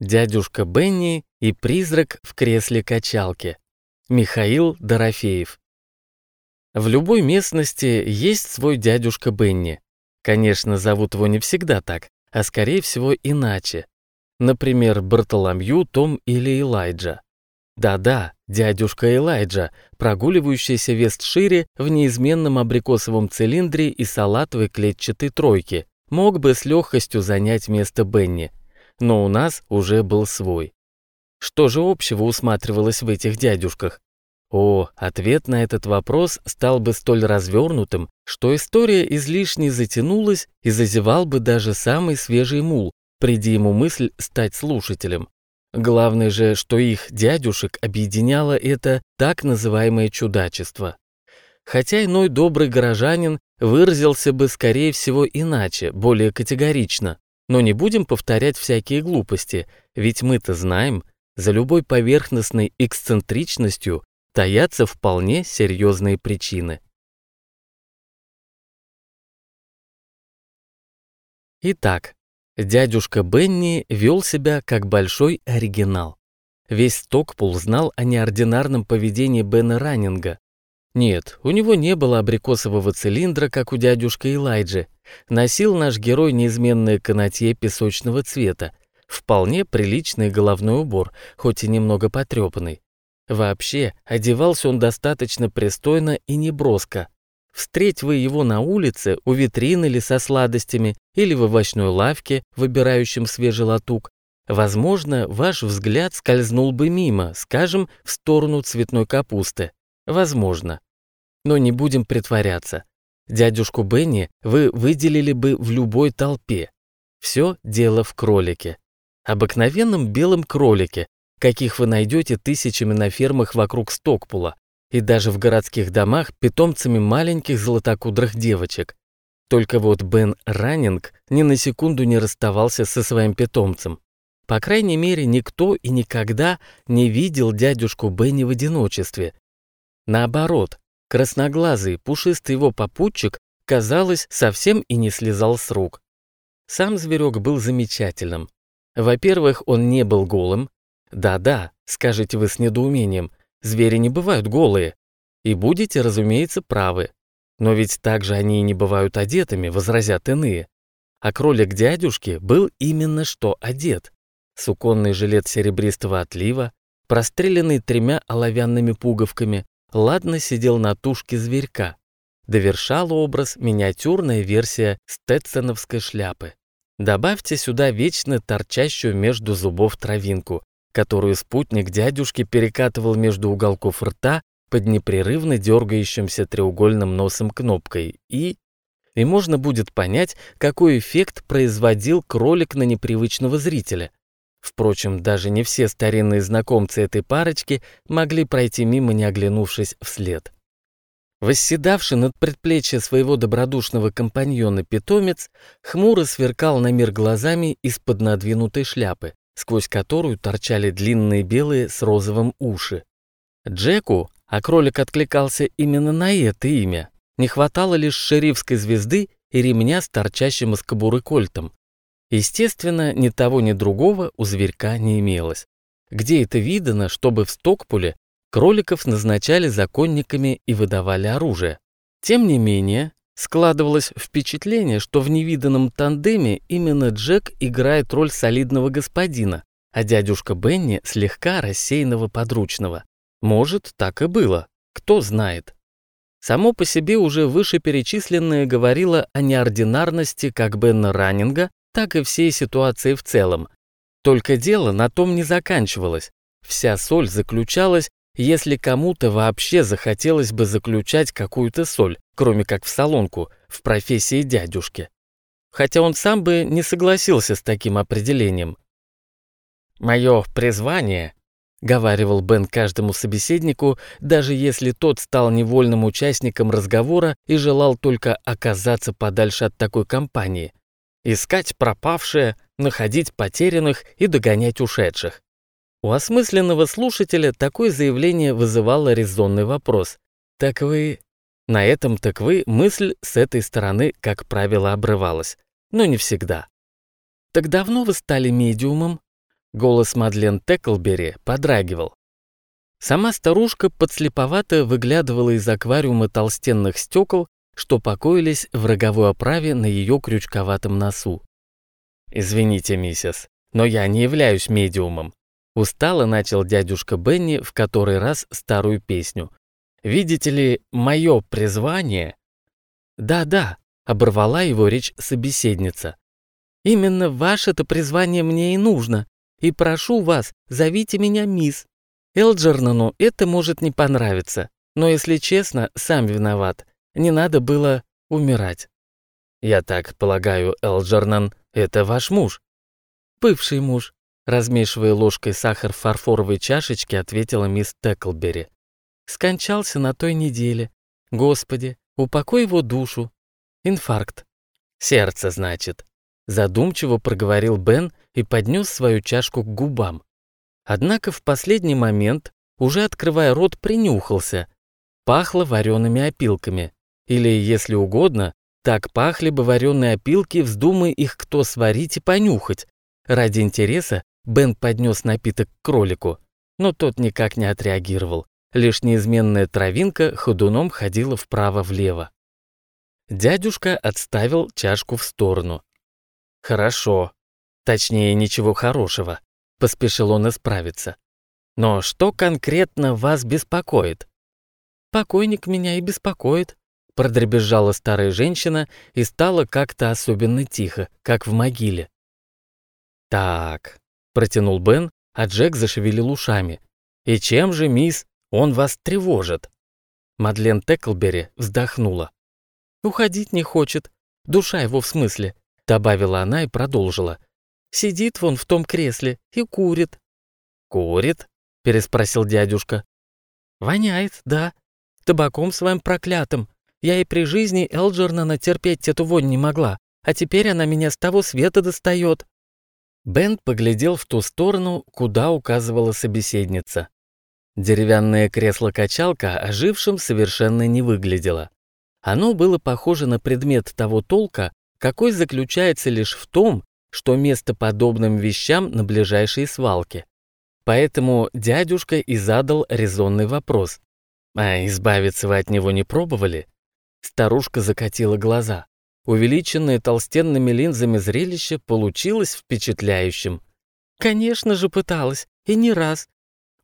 Дядюшка Бенни и призрак в кресле качалки. Михаил Дорофеев. В любой местности есть свой дядюшка Бенни. Конечно, зовут его не всегда так, а скорее всего иначе. Например, Бартоломью, Том или Элайджа. Да-да, дядюшка Элайджа, прогуливающийся Вестшире в неизменном абрикосовом цилиндре и салатовой клетчатой тройке, мог бы с легкостью занять место Бенни. Но у нас уже был свой. Что же общего усматривалось в этих дядюшках? О, ответ на этот вопрос стал бы столь развернутым, что история излишне затянулась и зазевал бы даже самый свежий мул, приди ему мысль стать слушателем. Главное же, что их дядюшек объединяло это так называемое чудачество. Хотя иной добрый горожанин выразился бы, скорее всего, иначе, более категорично. Но не будем повторять всякие глупости, ведь мы-то знаем, за любой поверхностной эксцентричностью таятся вполне серьезные причины. Итак, дядюшка Бенни вел себя как большой оригинал. Весь Стокпул знал о неординарном поведении Бена Раннинга. Нет, у него не было абрикосового цилиндра, как у дядюшки Элайджи. Носил наш герой неизменное канатье песочного цвета, вполне приличный головной убор, хоть и немного потрепанный. Вообще, одевался он достаточно пристойно и неброско. Встреть вы его на улице, у витрины или со сладостями, или в овощной лавке, выбирающем свежий латук, возможно, ваш взгляд скользнул бы мимо, скажем, в сторону цветной капусты. Возможно. Но не будем притворяться. Дядюшку Бенни вы выделили бы в любой толпе. Все дело в кролике. Обыкновенном белом кролике, каких вы найдете тысячами на фермах вокруг Стокпула и даже в городских домах питомцами маленьких золотокудрых девочек. Только вот Бен Раннинг ни на секунду не расставался со своим питомцем. По крайней мере, никто и никогда не видел дядюшку Бенни в одиночестве. Наоборот, красноглазый, пушистый его попутчик, казалось, совсем и не слезал с рук. Сам зверек был замечательным. Во-первых, он не был голым, да-да, скажете вы с недоумением, звери не бывают голые. И будете, разумеется, правы. Но ведь также они и не бывают одетыми, возразят иные. А кролик дядюшки был именно что одет. Суконный жилет серебристого отлива, простреленный тремя оловянными пуговками, ладно сидел на тушке зверька. Довершала образ миниатюрная версия стетсоновской шляпы. Добавьте сюда вечно торчащую между зубов травинку, которую спутник дядюшки перекатывал между уголков рта под непрерывно дергающимся треугольным носом кнопкой, и... И можно будет понять, какой эффект производил кролик на непривычного зрителя. Впрочем, даже не все старинные знакомцы этой парочки могли пройти мимо, не оглянувшись вслед. Восседавший над предплечья своего добродушного компаньона питомец хмуро сверкал на мир глазами из-под надвинутой шляпы, сквозь которую торчали длинные белые с розовым уши. Джеку, а кролик откликался именно на это имя, не хватало лишь шерифской звезды и ремня с торчащим из кобуры кольтом. Естественно, ни того, ни другого у зверька не имелось. Где это видано, чтобы в Стокпуле кроликов назначали законниками и выдавали оружие? Тем не менее, Складывалось впечатление, что в невиданном тандеме именно Джек играет роль солидного господина, а дядюшка Бенни слегка рассеянного подручного. Может, так и было, кто знает. Само по себе уже вышеперечисленное говорило о неординарности как Бенна Раннинга, так и всей ситуации в целом. Только дело на том не заканчивалось. Вся соль заключалась если кому-то вообще захотелось бы заключать какую-то соль, кроме как в салонку, в профессии дядюшки. Хотя он сам бы не согласился с таким определением. «Мое призвание», — говаривал Бен каждому собеседнику, даже если тот стал невольным участником разговора и желал только оказаться подальше от такой компании. Искать пропавшее, находить потерянных и догонять ушедших. У осмысленного слушателя такое заявление вызывало резонный вопрос. «Так вы...» На этом «так вы» мысль с этой стороны, как правило, обрывалась. Но не всегда. «Так давно вы стали медиумом?» Голос Мадлен Теклбери подрагивал. Сама старушка подслеповато выглядывала из аквариума толстенных стекол, что покоились в роговой оправе на ее крючковатом носу. «Извините, миссис, но я не являюсь медиумом», устало начал дядюшка Бенни в который раз старую песню. «Видите ли, мое призвание...» «Да-да», — оборвала его речь собеседница. «Именно ваше-то призвание мне и нужно, и прошу вас, зовите меня мисс. Элджернану это может не понравиться, но, если честно, сам виноват. Не надо было умирать. Я так полагаю, Элджернан, это ваш муж? Бывший муж, размешивая ложкой сахар в фарфоровой чашечке, ответила мисс Теклбери. Скончался на той неделе. Господи, упокой его душу. Инфаркт. Сердце, значит. Задумчиво проговорил Бен и поднес свою чашку к губам. Однако в последний момент, уже открывая рот, принюхался. Пахло вареными опилками. Или, если угодно, так пахли бы вареные опилки, вздумай их кто сварить и понюхать. Ради интереса Бен поднес напиток к кролику, но тот никак не отреагировал. Лишь неизменная травинка ходуном ходила вправо-влево. Дядюшка отставил чашку в сторону. «Хорошо. Точнее, ничего хорошего. Поспешил он исправиться. Но что конкретно вас беспокоит? Покойник меня и беспокоит, продребезжала старая женщина и стала как-то особенно тихо, как в могиле. Так, протянул Бен, а Джек зашевелил ушами. И чем же, мисс, он вас тревожит? Мадлен Теклбери вздохнула. «Уходить не хочет. Душа его в смысле», — добавила она и продолжила. Сидит вон в том кресле и курит». «Курит?» — переспросил дядюшка. «Воняет, да. Табаком своим проклятым. Я и при жизни Элджернана терпеть эту вонь не могла, а теперь она меня с того света достает». Бен поглядел в ту сторону, куда указывала собеседница. Деревянное кресло-качалка ожившим совершенно не выглядело. Оно было похоже на предмет того толка, какой заключается лишь в том, что место подобным вещам на ближайшей свалке. Поэтому дядюшка и задал резонный вопрос. «А избавиться вы от него не пробовали?» Старушка закатила глаза. Увеличенное толстенными линзами зрелище получилось впечатляющим. «Конечно же пыталась, и не раз.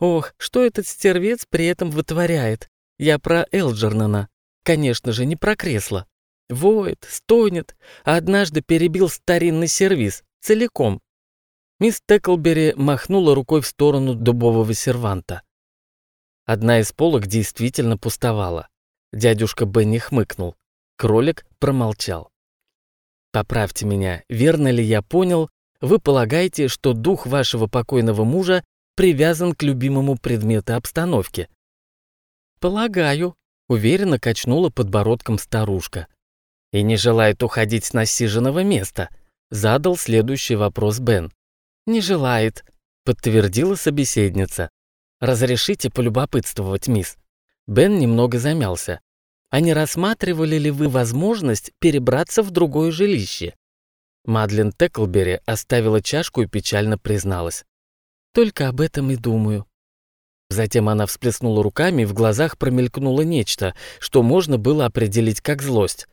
Ох, что этот стервец при этом вытворяет? Я про Элджернана. Конечно же, не про кресло. Воет, стонет, а однажды перебил старинный сервиз, целиком. Мисс Теклбери махнула рукой в сторону дубового серванта. Одна из полок действительно пустовала. Дядюшка Бенни хмыкнул. Кролик промолчал. «Поправьте меня, верно ли я понял, вы полагаете, что дух вашего покойного мужа привязан к любимому предмету обстановки?» «Полагаю», — уверенно качнула подбородком старушка и не желает уходить с насиженного места?» Задал следующий вопрос Бен. «Не желает», — подтвердила собеседница. «Разрешите полюбопытствовать, мисс?» Бен немного замялся. «А не рассматривали ли вы возможность перебраться в другое жилище?» Мадлен Теклбери оставила чашку и печально призналась. «Только об этом и думаю». Затем она всплеснула руками, и в глазах промелькнуло нечто, что можно было определить как злость.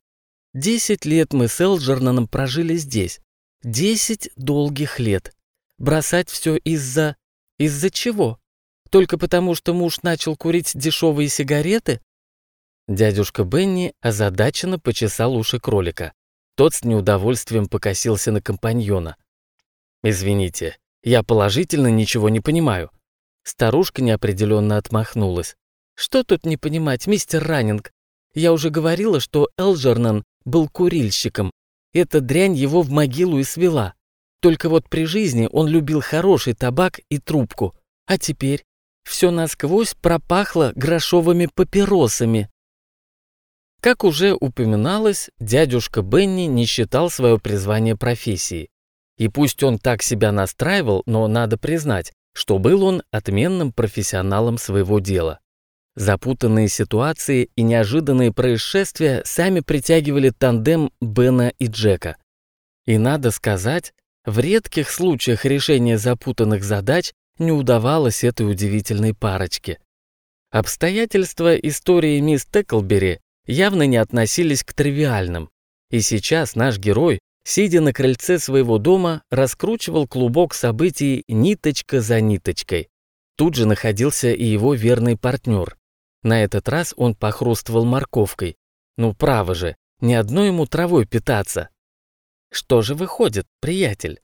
Десять лет мы с Элджернаном прожили здесь. Десять долгих лет. Бросать все из-за... Из-за чего? Только потому, что муж начал курить дешевые сигареты? Дядюшка Бенни озадаченно почесал уши кролика. Тот с неудовольствием покосился на компаньона. «Извините, я положительно ничего не понимаю». Старушка неопределенно отмахнулась. «Что тут не понимать, мистер Раннинг? Я уже говорила, что Элджернан был курильщиком. Эта дрянь его в могилу и свела. Только вот при жизни он любил хороший табак и трубку. А теперь все насквозь пропахло грошовыми папиросами. Как уже упоминалось, дядюшка Бенни не считал свое призвание профессией. И пусть он так себя настраивал, но надо признать, что был он отменным профессионалом своего дела. Запутанные ситуации и неожиданные происшествия сами притягивали тандем Бена и Джека. И надо сказать, В редких случаях решения запутанных задач не удавалось этой удивительной парочке. Обстоятельства истории мисс Теклбери явно не относились к тривиальным, и сейчас наш герой, сидя на крыльце своего дома, раскручивал клубок событий ниточка за ниточкой. Тут же находился и его верный партнер. На этот раз он похрустывал морковкой. Ну, право же, ни одной ему травой питаться. Что же выходит, приятель?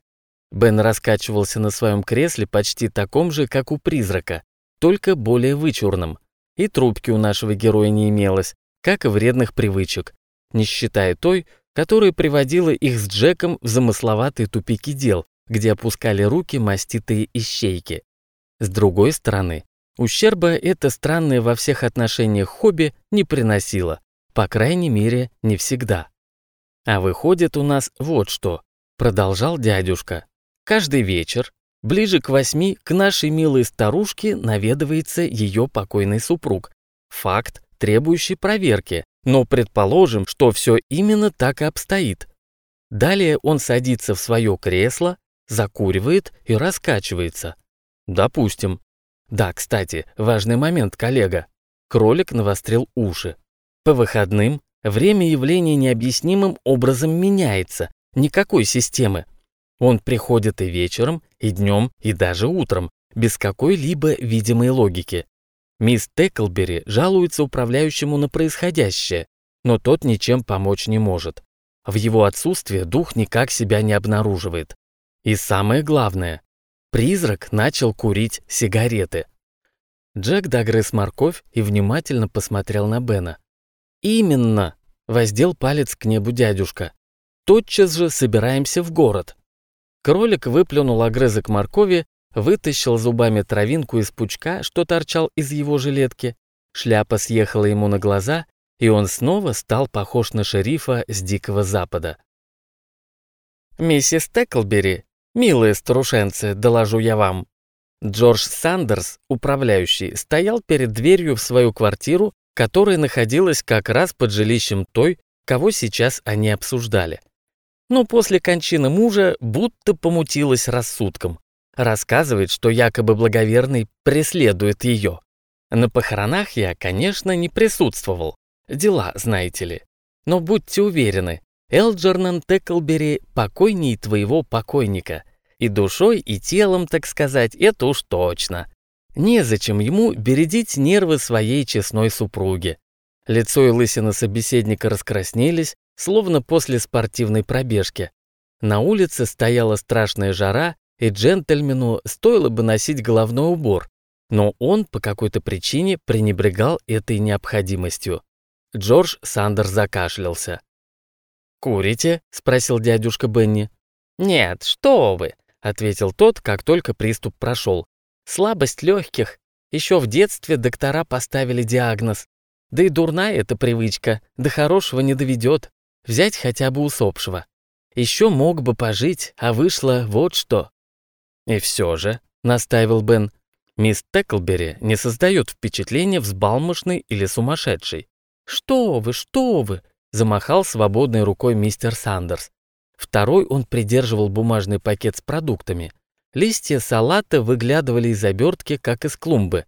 Бен раскачивался на своем кресле почти таком же, как у призрака, только более вычурном. И трубки у нашего героя не имелось, как и вредных привычек, не считая той, которая приводила их с Джеком в замысловатые тупики дел, где опускали руки маститые ищейки. С другой стороны, ущерба это странное во всех отношениях хобби не приносило, по крайней мере, не всегда. А выходит у нас вот что, продолжал дядюшка. Каждый вечер, ближе к восьми, к нашей милой старушке наведывается ее покойный супруг. Факт, требующий проверки, но предположим, что все именно так и обстоит. Далее он садится в свое кресло, закуривает и раскачивается. Допустим. Да, кстати, важный момент, коллега. Кролик навострил уши. По выходным время явления необъяснимым образом меняется. Никакой системы. Он приходит и вечером, и днем, и даже утром, без какой-либо видимой логики. Мисс Теклбери жалуется управляющему на происходящее, но тот ничем помочь не может. В его отсутствие дух никак себя не обнаруживает. И самое главное, Призрак начал курить сигареты. Джек догрыз морковь и внимательно посмотрел на Бена. «Именно!» — воздел палец к небу дядюшка. «Тотчас же собираемся в город». Кролик выплюнул огрызок моркови, вытащил зубами травинку из пучка, что торчал из его жилетки. Шляпа съехала ему на глаза, и он снова стал похож на шерифа с Дикого Запада. «Миссис Теклбери «Милые старушенцы, доложу я вам». Джордж Сандерс, управляющий, стоял перед дверью в свою квартиру, которая находилась как раз под жилищем той, кого сейчас они обсуждали. Но после кончины мужа будто помутилась рассудком. Рассказывает, что якобы благоверный преследует ее. На похоронах я, конечно, не присутствовал. Дела, знаете ли. Но будьте уверены, Элджернан Теклбери покойней твоего покойника. И душой, и телом, так сказать, это уж точно. Незачем ему бередить нервы своей честной супруги. Лицо и лысина собеседника раскраснелись, словно после спортивной пробежки. На улице стояла страшная жара, и джентльмену стоило бы носить головной убор, но он по какой-то причине пренебрегал этой необходимостью. Джордж Сандер закашлялся. «Курите?» — спросил дядюшка Бенни. «Нет, что вы!» — ответил тот, как только приступ прошел. «Слабость легких. Еще в детстве доктора поставили диагноз. Да и дурная эта привычка, до хорошего не доведет. Взять хотя бы усопшего. Еще мог бы пожить, а вышло вот что». «И все же», — настаивал Бен, «мисс Теклбери не создает впечатления взбалмошной или сумасшедшей». «Что вы, что вы!» замахал свободной рукой мистер Сандерс. Второй он придерживал бумажный пакет с продуктами. Листья салата выглядывали из обертки, как из клумбы.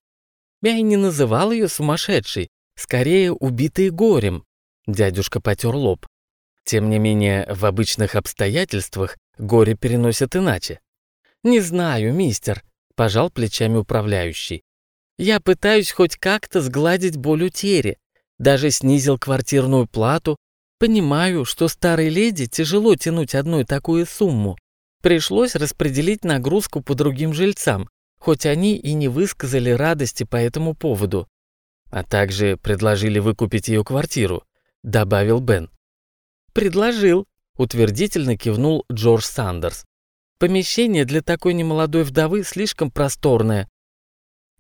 Я и не называл ее сумасшедшей, скорее убитой горем. Дядюшка потер лоб. Тем не менее, в обычных обстоятельствах горе переносят иначе. «Не знаю, мистер», — пожал плечами управляющий. «Я пытаюсь хоть как-то сгладить боль утери, даже снизил квартирную плату. Понимаю, что старой леди тяжело тянуть одну такую сумму. Пришлось распределить нагрузку по другим жильцам, хоть они и не высказали радости по этому поводу. А также предложили выкупить ее квартиру, добавил Бен. Предложил, утвердительно кивнул Джордж Сандерс. Помещение для такой немолодой вдовы слишком просторное.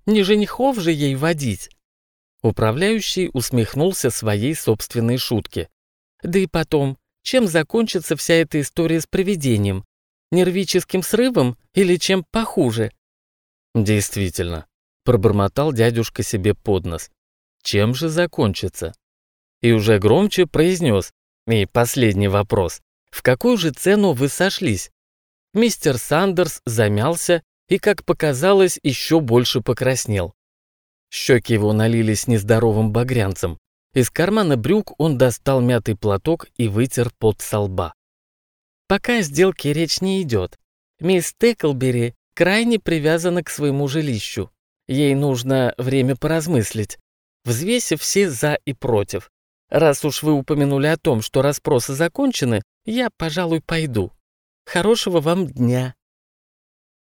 Не женихов же ей водить. Управляющий усмехнулся своей собственной шутке. Да и потом, чем закончится вся эта история с привидением? Нервическим срывом или чем похуже? Действительно, пробормотал дядюшка себе под нос. Чем же закончится? И уже громче произнес. И последний вопрос. В какую же цену вы сошлись? Мистер Сандерс замялся и, как показалось, еще больше покраснел. Щеки его налились нездоровым багрянцем. Из кармана брюк он достал мятый платок и вытер пот со лба. Пока о сделке речь не идет. Мисс Теклбери крайне привязана к своему жилищу. Ей нужно время поразмыслить, взвесив все «за» и «против». Раз уж вы упомянули о том, что расспросы закончены, я, пожалуй, пойду. Хорошего вам дня.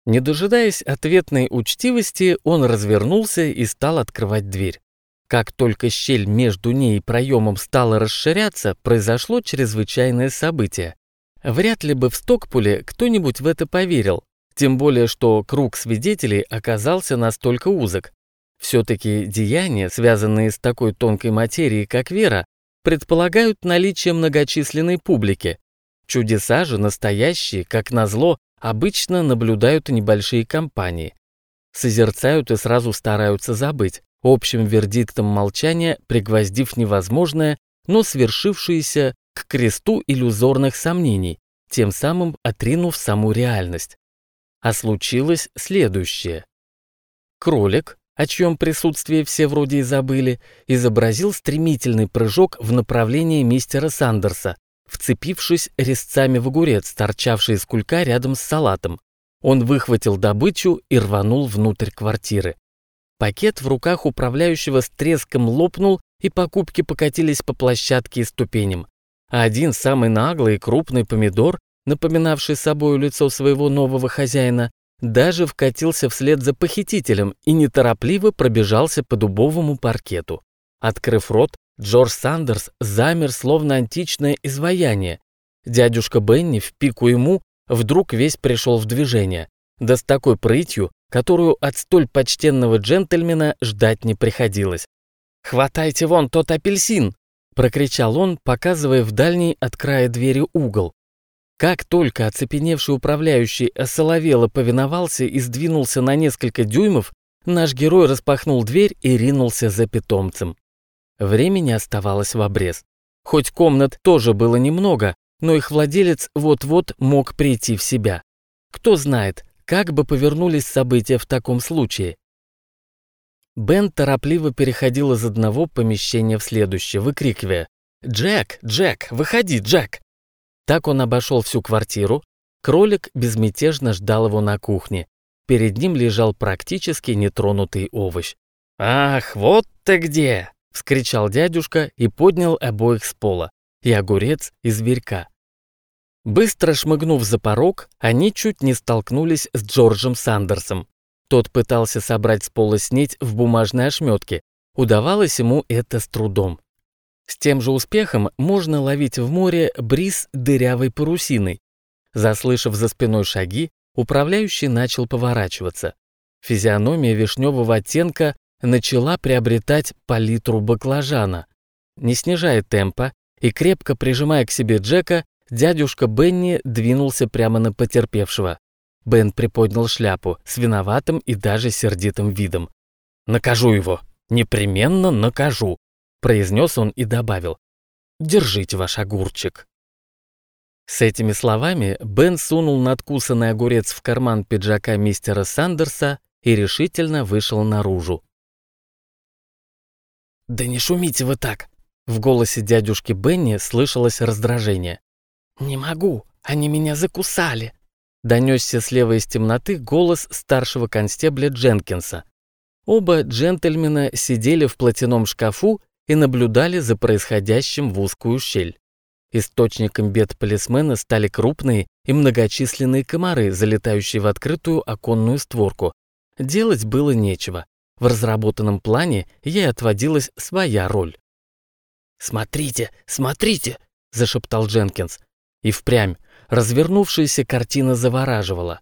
Не дожидаясь ответной учтивости, он развернулся и стал открывать дверь. Как только щель между ней и проемом стала расширяться, произошло чрезвычайное событие. Вряд ли бы в Стокпуле кто-нибудь в это поверил, тем более что круг свидетелей оказался настолько узок. Все-таки деяния, связанные с такой тонкой материей, как вера, предполагают наличие многочисленной публики. Чудеса же настоящие, как назло, обычно наблюдают небольшие компании. Созерцают и сразу стараются забыть, общим вердиктом молчания пригвоздив невозможное, но свершившееся к кресту иллюзорных сомнений, тем самым отринув саму реальность. А случилось следующее. Кролик, о чьем присутствии все вроде и забыли, изобразил стремительный прыжок в направлении мистера Сандерса, вцепившись резцами в огурец, торчавший из кулька рядом с салатом. Он выхватил добычу и рванул внутрь квартиры. Пакет в руках управляющего с треском лопнул, и покупки покатились по площадке и ступеням. А один самый наглый и крупный помидор, напоминавший собой лицо своего нового хозяина, даже вкатился вслед за похитителем и неторопливо пробежался по дубовому паркету. Открыв рот, Джордж Сандерс замер, словно античное изваяние. Дядюшка Бенни в пику ему вдруг весь пришел в движение, да с такой прытью, которую от столь почтенного джентльмена ждать не приходилось. «Хватайте вон тот апельсин!» – прокричал он, показывая в дальний от края двери угол. Как только оцепеневший управляющий осоловело повиновался и сдвинулся на несколько дюймов, наш герой распахнул дверь и ринулся за питомцем. Времени оставалось в обрез. Хоть комнат тоже было немного, но их владелец вот-вот мог прийти в себя. Кто знает, как бы повернулись события в таком случае. Бен торопливо переходил из одного помещения в следующее, выкрикивая «Джек! Джек! Выходи, Джек!» Так он обошел всю квартиру. Кролик безмятежно ждал его на кухне. Перед ним лежал практически нетронутый овощ. «Ах, вот ты где!» — вскричал дядюшка и поднял обоих с пола, и огурец, и зверька. Быстро шмыгнув за порог, они чуть не столкнулись с Джорджем Сандерсом. Тот пытался собрать с пола снеть в бумажной ошметке. Удавалось ему это с трудом. С тем же успехом можно ловить в море бриз дырявой парусиной. Заслышав за спиной шаги, управляющий начал поворачиваться. Физиономия вишневого оттенка начала приобретать палитру баклажана. Не снижая темпа и крепко прижимая к себе Джека, дядюшка Бенни двинулся прямо на потерпевшего. Бен приподнял шляпу с виноватым и даже сердитым видом. «Накажу его! Непременно накажу!» произнес он и добавил. «Держите ваш огурчик». С этими словами Бен сунул надкусанный огурец в карман пиджака мистера Сандерса и решительно вышел наружу. «Да не шумите вы так!» В голосе дядюшки Бенни слышалось раздражение. «Не могу, они меня закусали!» Донесся слева из темноты голос старшего констебля Дженкинса. Оба джентльмена сидели в платяном шкафу и наблюдали за происходящим в узкую щель. Источником бед полисмена стали крупные и многочисленные комары, залетающие в открытую оконную створку. Делать было нечего. В разработанном плане ей отводилась своя роль. «Смотрите, смотрите!» – зашептал Дженкинс. И впрямь развернувшаяся картина завораживала.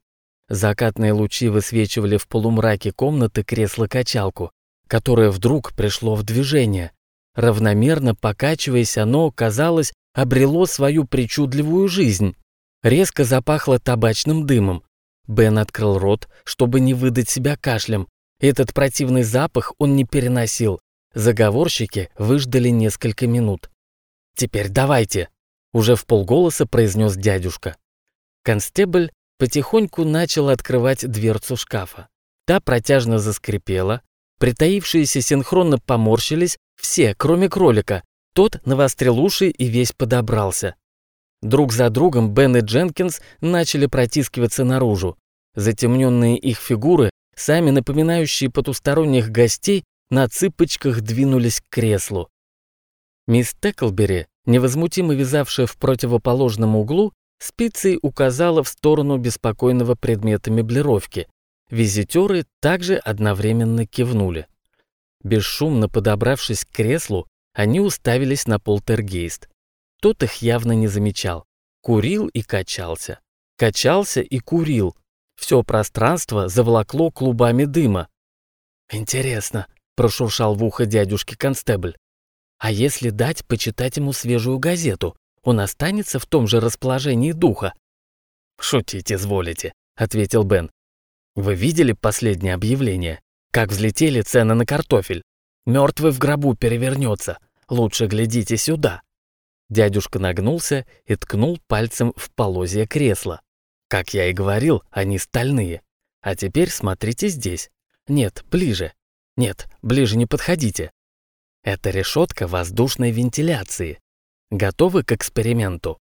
Закатные лучи высвечивали в полумраке комнаты кресло-качалку, которое вдруг пришло в движение. Равномерно покачиваясь, оно, казалось, обрело свою причудливую жизнь. Резко запахло табачным дымом. Бен открыл рот, чтобы не выдать себя кашлем, этот противный запах он не переносил. Заговорщики выждали несколько минут. «Теперь давайте», — уже в полголоса произнес дядюшка. Констебль потихоньку начал открывать дверцу шкафа. Та протяжно заскрипела, притаившиеся синхронно поморщились, все, кроме кролика. Тот навострил уши и весь подобрался. Друг за другом Бен и Дженкинс начали протискиваться наружу. Затемненные их фигуры, сами напоминающие потусторонних гостей, на цыпочках двинулись к креслу. Мисс Теклбери, невозмутимо вязавшая в противоположном углу, спицей указала в сторону беспокойного предмета меблировки. Визитеры также одновременно кивнули. Бесшумно подобравшись к креслу, они уставились на полтергейст. Тот их явно не замечал. Курил и качался. Качался и курил. Все пространство заволокло клубами дыма. «Интересно», — прошуршал в ухо дядюшки констебль. «А если дать почитать ему свежую газету, он останется в том же расположении духа?» «Шутить изволите», — ответил Бен. Вы видели последнее объявление? Как взлетели цены на картофель? Мертвый в гробу перевернется. Лучше глядите сюда. Дядюшка нагнулся и ткнул пальцем в полозья кресла. Как я и говорил, они стальные. А теперь смотрите здесь. Нет, ближе. Нет, ближе не подходите. Это решетка воздушной вентиляции. Готовы к эксперименту?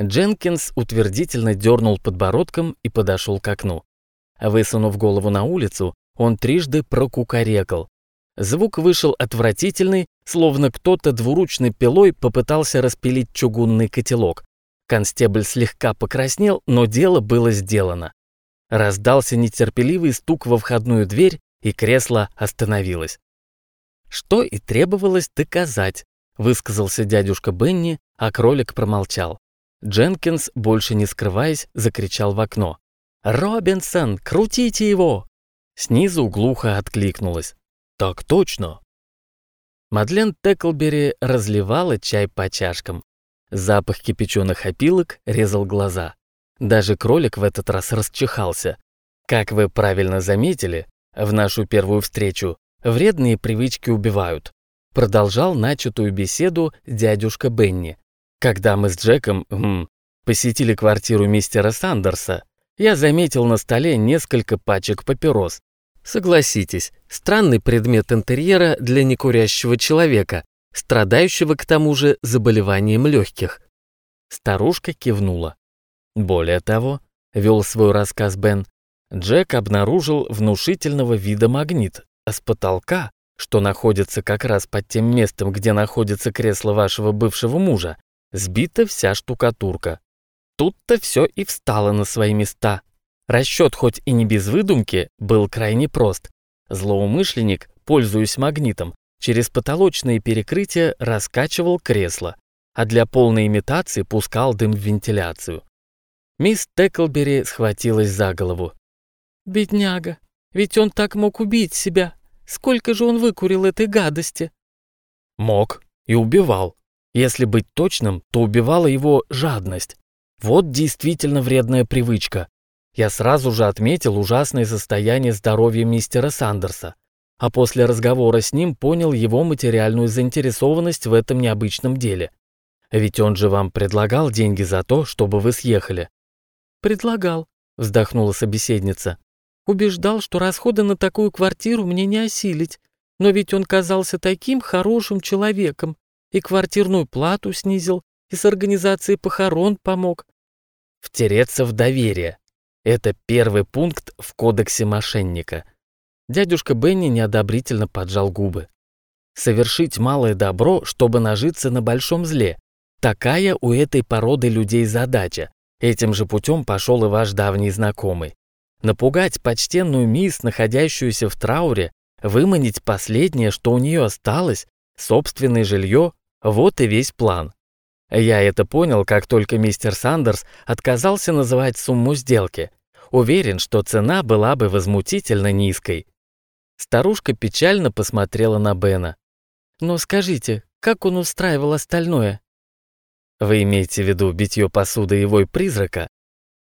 Дженкинс утвердительно дернул подбородком и подошел к окну. Высунув голову на улицу, он трижды прокукарекал. Звук вышел отвратительный, словно кто-то двуручной пилой попытался распилить чугунный котелок. Констебль слегка покраснел, но дело было сделано. Раздался нетерпеливый стук во входную дверь, и кресло остановилось. Что и требовалось доказать, высказался дядюшка Бенни, а кролик промолчал. Дженкинс, больше не скрываясь, закричал в окно. «Робинсон, крутите его!» Снизу глухо откликнулось. «Так точно!» Мадлен Теклбери разливала чай по чашкам. Запах кипяченых опилок резал глаза. Даже кролик в этот раз расчихался. Как вы правильно заметили, в нашу первую встречу вредные привычки убивают. Продолжал начатую беседу дядюшка Бенни. Когда мы с Джеком м, посетили квартиру мистера Сандерса, я заметил на столе несколько пачек папирос. Согласитесь, странный предмет интерьера для некурящего человека, страдающего к тому же заболеванием легких. Старушка кивнула. Более того, вел свой рассказ Бен, Джек обнаружил внушительного вида магнит, а с потолка, что находится как раз под тем местом, где находится кресло вашего бывшего мужа, сбита вся штукатурка. Тут-то все и встало на свои места. Расчет, хоть и не без выдумки, был крайне прост. Злоумышленник, пользуясь магнитом, через потолочные перекрытия раскачивал кресло, а для полной имитации пускал дым в вентиляцию. Мисс Теклбери схватилась за голову. «Бедняга, ведь он так мог убить себя. Сколько же он выкурил этой гадости?» «Мог и убивал. Если быть точным, то убивала его жадность. Вот действительно вредная привычка. Я сразу же отметил ужасное состояние здоровья мистера Сандерса, а после разговора с ним понял его материальную заинтересованность в этом необычном деле. Ведь он же вам предлагал деньги за то, чтобы вы съехали. Предлагал, вздохнула собеседница. Убеждал, что расходы на такую квартиру мне не осилить. Но ведь он казался таким хорошим человеком. И квартирную плату снизил, и с организацией похорон помог. Втереться в доверие. Это первый пункт в кодексе мошенника. Дядюшка Бенни неодобрительно поджал губы. Совершить малое добро, чтобы нажиться на большом зле. Такая у этой породы людей задача. Этим же путем пошел и ваш давний знакомый. Напугать почтенную мисс, находящуюся в трауре, выманить последнее, что у нее осталось, собственное жилье, вот и весь план. Я это понял, как только мистер Сандерс отказался называть сумму сделки. Уверен, что цена была бы возмутительно низкой. Старушка печально посмотрела на Бена. «Но скажите, как он устраивал остальное?» «Вы имеете в виду битье посуды и вой призрака?»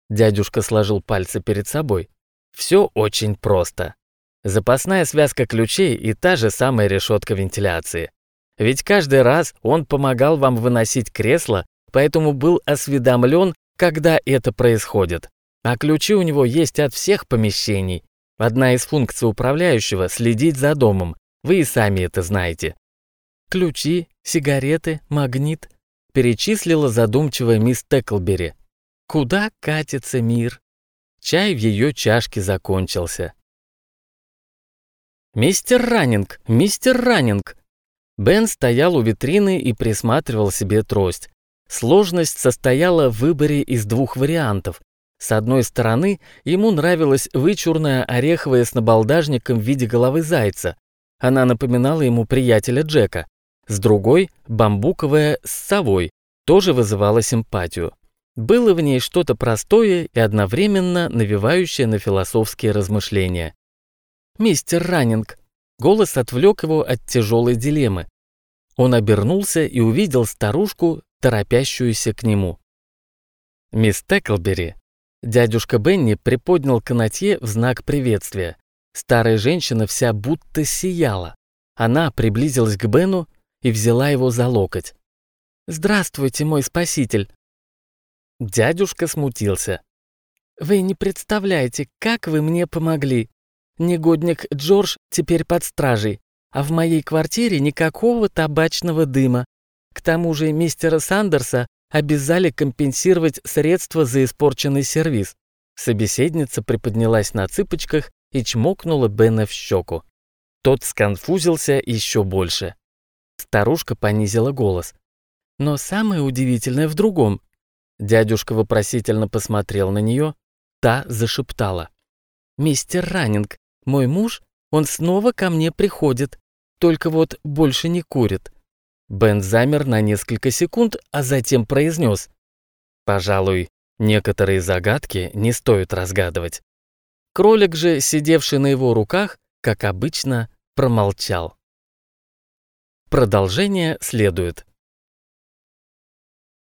Дядюшка сложил пальцы перед собой. «Все очень просто. Запасная связка ключей и та же самая решетка вентиляции. Ведь каждый раз он помогал вам выносить кресло, поэтому был осведомлен, когда это происходит. А ключи у него есть от всех помещений. Одна из функций управляющего – следить за домом. Вы и сами это знаете. Ключи, сигареты, магнит. Перечислила задумчивая мисс Теклбери. Куда катится мир? Чай в ее чашке закончился. «Мистер Раннинг! Мистер Раннинг!» Бен стоял у витрины и присматривал себе трость. Сложность состояла в выборе из двух вариантов. С одной стороны, ему нравилась вычурная ореховая с набалдажником в виде головы зайца. Она напоминала ему приятеля Джека. С другой, бамбуковая с совой, тоже вызывала симпатию. Было в ней что-то простое и одновременно навевающее на философские размышления. «Мистер Раннинг!» Голос отвлек его от тяжелой дилеммы. Он обернулся и увидел старушку, торопящуюся к нему. «Мисс Теклбери!» Дядюшка Бенни приподнял канатье в знак приветствия. Старая женщина вся будто сияла. Она приблизилась к Бену и взяла его за локоть. «Здравствуйте, мой спаситель!» Дядюшка смутился. «Вы не представляете, как вы мне помогли. Негодник Джордж теперь под стражей, а в моей квартире никакого табачного дыма. К тому же мистера Сандерса обязали компенсировать средства за испорченный сервиз. Собеседница приподнялась на цыпочках и чмокнула Бена в щеку. Тот сконфузился еще больше. Старушка понизила голос. Но самое удивительное в другом. Дядюшка вопросительно посмотрел на нее, та зашептала. «Мистер Раннинг, мой муж, он снова ко мне приходит, только вот больше не курит. Бен замер на несколько секунд, а затем произнес. Пожалуй, некоторые загадки не стоит разгадывать. Кролик же, сидевший на его руках, как обычно, промолчал. Продолжение следует.